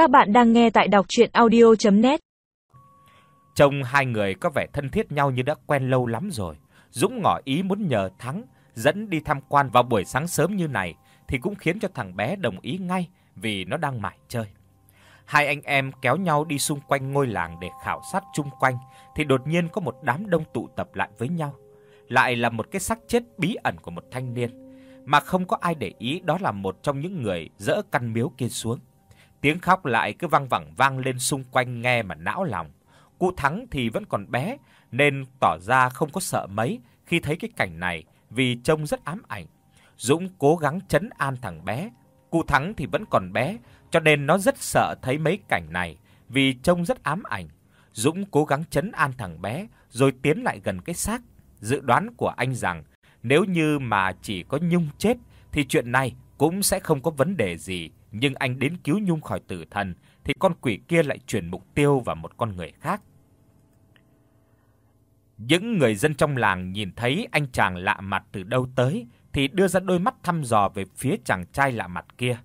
Các bạn đang nghe tại đọc audio net Trông hai người có vẻ thân thiết nhau như đã quen lâu lắm rồi. Dũng ngỏ ý muốn nhờ Thắng dẫn đi tham quan vào buổi sáng sớm như này thì cũng khiến cho thằng bé đồng ý ngay vì nó đang mải chơi. Hai anh em kéo nhau đi xung quanh ngôi làng để khảo sát chung quanh thì đột nhiên có một đám đông tụ tập lại với nhau. Lại là một cái xác chết bí ẩn của một thanh niên mà không có ai để ý đó là một trong những người dỡ căn miếu kia xuống. Tiếng khóc lại cứ vang vẳng vang lên xung quanh nghe mà não lòng. Cụ Thắng thì vẫn còn bé, nên tỏ ra không có sợ mấy khi thấy cái cảnh này, vì trông rất ám ảnh. Dũng cố gắng trấn an thằng bé. Cụ Thắng thì vẫn còn bé, cho nên nó rất sợ thấy mấy cảnh này, vì trông rất ám ảnh. Dũng cố gắng trấn an thằng bé, rồi tiến lại gần cái xác. Dự đoán của anh rằng, nếu như mà chỉ có Nhung chết, thì chuyện này cũng sẽ không có vấn đề gì, nhưng anh đến cứu Nhung khỏi tử thần thì con quỷ kia lại chuyển mục tiêu vào một con người khác. Những người dân trong làng nhìn thấy anh chàng lạ mặt từ đâu tới thì đưa ra đôi mắt thăm dò về phía chàng trai lạ mặt kia.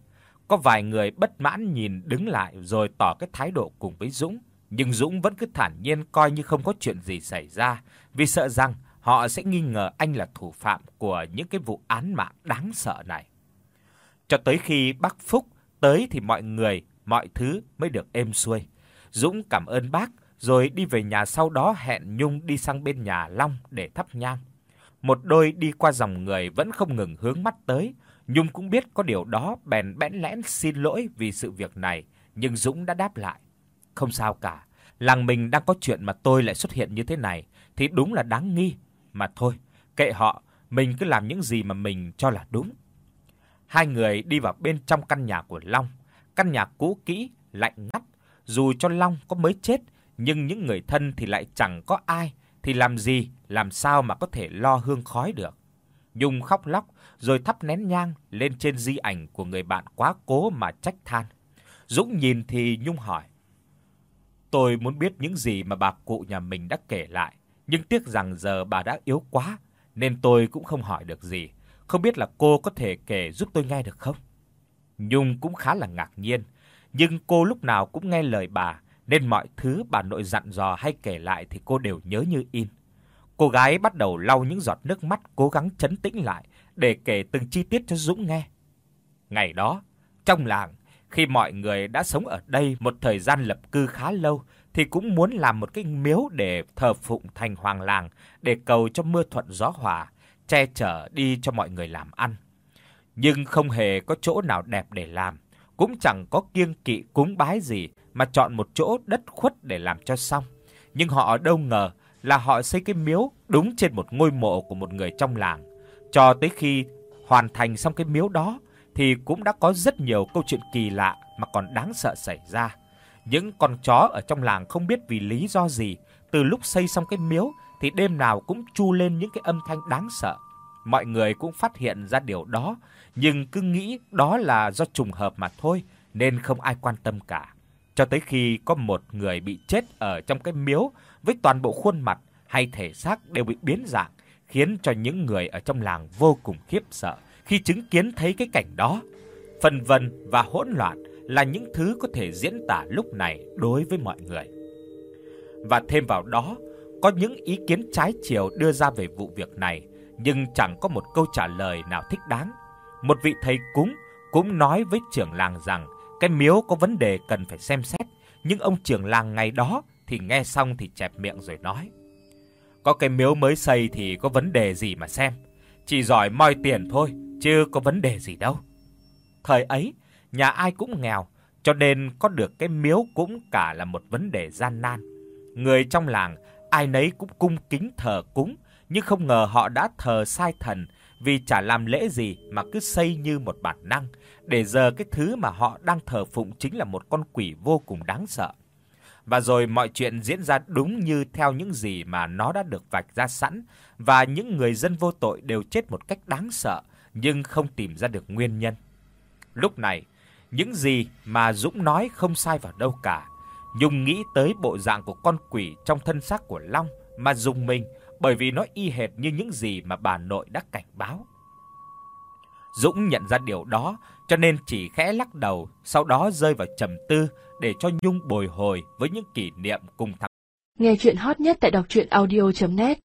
Có vài người bất mãn nhìn đứng lại rồi tỏ cái thái độ cùng với Dũng, nhưng Dũng vẫn cứ thản nhiên coi như không có chuyện gì xảy ra, vì sợ rằng họ sẽ nghi ngờ anh là thủ phạm của những cái vụ án mạng đáng sợ này. Cho tới khi bác Phúc tới thì mọi người, mọi thứ mới được êm xuôi. Dũng cảm ơn bác rồi đi về nhà sau đó hẹn Nhung đi sang bên nhà Long để thắp nhang. Một đôi đi qua dòng người vẫn không ngừng hướng mắt tới, Nhung cũng biết có điều đó bèn bẽn lẽn xin lỗi vì sự việc này, nhưng Dũng đã đáp lại, không sao cả, làng mình đang có chuyện mà tôi lại xuất hiện như thế này thì đúng là đáng nghi, mà thôi, kệ họ, mình cứ làm những gì mà mình cho là đúng. Hai người đi vào bên trong căn nhà của Long, căn nhà cũ kỹ, lạnh ngắt, dù cho Long có mới chết nhưng những người thân thì lại chẳng có ai, thì làm gì, làm sao mà có thể lo hương khói được. Nhung khóc lóc rồi thắp nén nhang lên trên di ảnh của người bạn quá cố mà trách than. Dũng nhìn thì Nhung hỏi: "Tôi muốn biết những gì mà bà cụ nhà mình đã kể lại, nhưng tiếc rằng giờ bà đã yếu quá nên tôi cũng không hỏi được gì, không biết là cô có thể kể giúp tôi nghe được không?" Nhung cũng khá là ngạc nhiên, nhưng cô lúc nào cũng nghe lời bà, nên mọi thứ bà nội dặn dò hay kể lại thì cô đều nhớ như in. Cô gái bắt đầu lau những giọt nước mắt cố gắng trấn tĩnh lại để kể từng chi tiết cho Dũng nghe. Ngày đó, trong làng, khi mọi người đã sống ở đây một thời gian lập cư khá lâu thì cũng muốn làm một cái miếu để thờ phụng thành hoàng làng để cầu cho mưa thuận gió hòa, che chở đi cho mọi người làm ăn. Nhưng không hề có chỗ nào đẹp để làm, cũng chẳng có kiêng kỵ cúng bái gì mà chọn một chỗ đất khuất để làm cho xong. Nhưng họ đâu ngờ là họ xây cái miếu đúng trên một ngôi mộ của một người trong làng. Cho tới khi hoàn thành xong cái miếu đó thì cũng đã có rất nhiều câu chuyện kỳ lạ mà còn đáng sợ xảy ra. Những con chó ở trong làng không biết vì lý do gì, từ lúc xây xong cái miếu thì đêm nào cũng chu lên những cái âm thanh đáng sợ. Mọi người cũng phát hiện ra điều đó, nhưng cứ nghĩ đó là do trùng hợp mà thôi, nên không ai quan tâm cả. Cho tới khi có một người bị chết ở trong cái miếu với toàn bộ khuôn mặt hay thể xác đều bị biến dạng, khiến cho những người ở trong làng vô cùng khiếp sợ khi chứng kiến thấy cái cảnh đó. Phần vân và hỗn loạn là những thứ có thể diễn tả lúc này đối với mọi người. Và thêm vào đó, có những ý kiến trái chiều đưa ra về vụ việc này, nhưng chẳng có một câu trả lời nào thích đáng. Một vị thầy cúng cũng nói với trưởng làng rằng cái miếu có vấn đề cần phải xem xét, nhưng ông trưởng làng ngày đó thì nghe xong thì chẹp miệng rồi nói: "Có cái miếu mới xây thì có vấn đề gì mà xem, chỉ giỏi moi tiền thôi, chứ có vấn đề gì đâu." Thời ấy, nhà ai cũng nghèo, cho nên có được cái miếu cũng cả là một vấn đề gian nan. Người trong làng ai nấy cũng cung kính thờ cúng, nhưng không ngờ họ đã thờ sai thần vì chả làm lễ gì mà cứ xây như một bản năng, để giờ cái thứ mà họ đang thờ phụng chính là một con quỷ vô cùng đáng sợ. Và rồi mọi chuyện diễn ra đúng như theo những gì mà nó đã được vạch ra sẵn và những người dân vô tội đều chết một cách đáng sợ nhưng không tìm ra được nguyên nhân. Lúc này, những gì mà Dũng nói không sai vào đâu cả. Nhung nghĩ tới bộ dạng của con quỷ trong thân xác của Long mà dùng mình bởi vì nó y hệt như những gì mà bà nội đã cảnh báo. Dũng nhận ra điều đó, cho nên chỉ khẽ lắc đầu, sau đó rơi vào trầm tư để cho Nhung bồi hồi với những kỷ niệm cùng thằng. Nghe truyện hot nhất tại doctruyenaudio.net